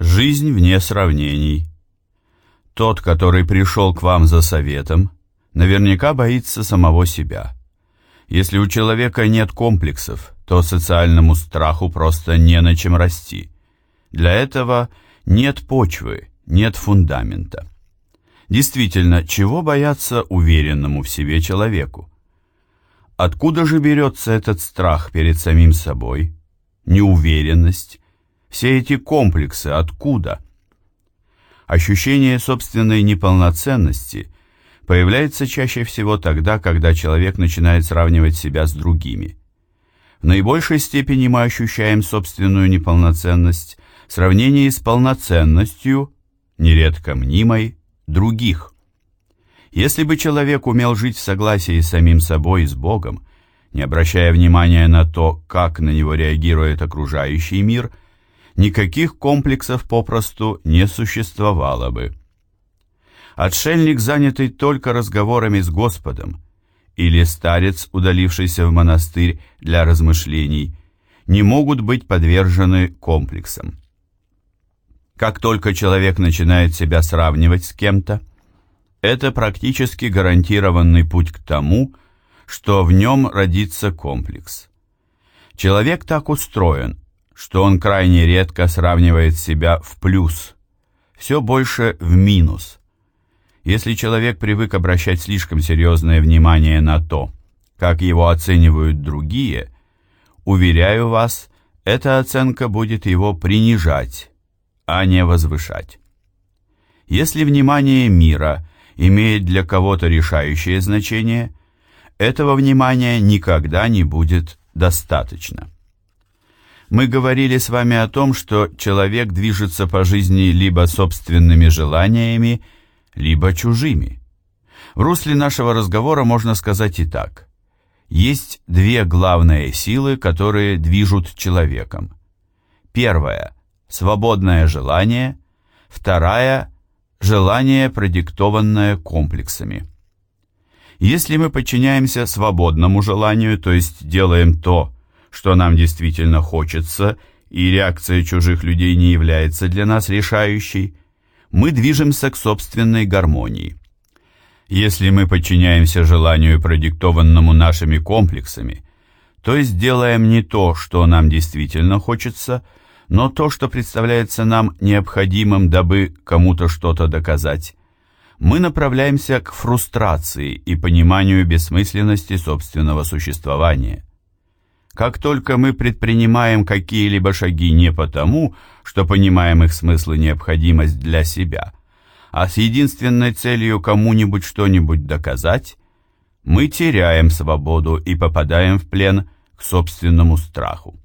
Жизнь вне сравнений. Тот, который пришел к вам за советом, наверняка боится самого себя. Если у человека нет комплексов, то социальному страху просто не на чем расти. Для этого нет почвы, нет фундамента. Действительно, чего бояться уверенному в себе человеку? Откуда же берется этот страх перед самим собой, неуверенность, все эти комплексы откуда? Ощущение собственной неполноценности появляется чаще всего тогда, когда человек начинает сравнивать себя с другими. В наибольшей степени мы ощущаем собственную неполноценность в сравнении с полноценностью, нередко мнимой, других. Если бы человек умел жить в согласии с самим собой и с Богом, не обращая внимания на то, как на него реагирует окружающий мир, никаких комплексов попросту не существовало бы. Отшельник, занятый только разговорами с Господом, или старец, удалившийся в монастырь для размышлений, не могут быть подвержены комплексам. Как только человек начинает себя сравнивать с кем-то, это практически гарантированный путь к тому, что в нем родится комплекс. Человек так устроен, что он крайне редко сравнивает себя в плюс, все больше в минус. Если человек привык обращать слишком серьезное внимание на то, как его оценивают другие, уверяю вас, эта оценка будет его принижать, а не возвышать. Если внимание мира имеет для кого-то решающее значение, этого внимания никогда не будет достаточно. Мы говорили с вами о том, что человек движется по жизни либо собственными желаниями, либо чужими. В русле нашего разговора можно сказать и так. Есть две главные силы, которые движут человеком. Первая свободное желание, вторая – желание, продиктованное комплексами. Если мы подчиняемся свободному желанию, то есть делаем то, что нам действительно хочется, и реакция чужих людей не является для нас решающей, мы движемся к собственной гармонии. Если мы подчиняемся желанию, продиктованному нашими комплексами, то есть делаем не то, что нам действительно хочется – но то, что представляется нам необходимым, дабы кому-то что-то доказать, мы направляемся к фрустрации и пониманию бессмысленности собственного существования. Как только мы предпринимаем какие-либо шаги не потому, что понимаем их смысл и необходимость для себя, а с единственной целью кому-нибудь что-нибудь доказать, мы теряем свободу и попадаем в плен к собственному страху.